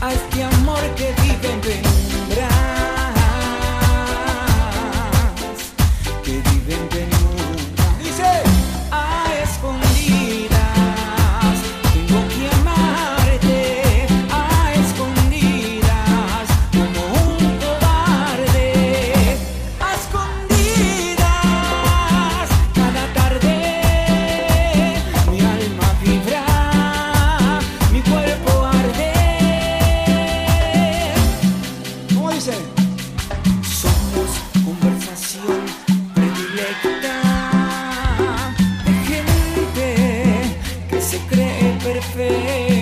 I can't Yeah.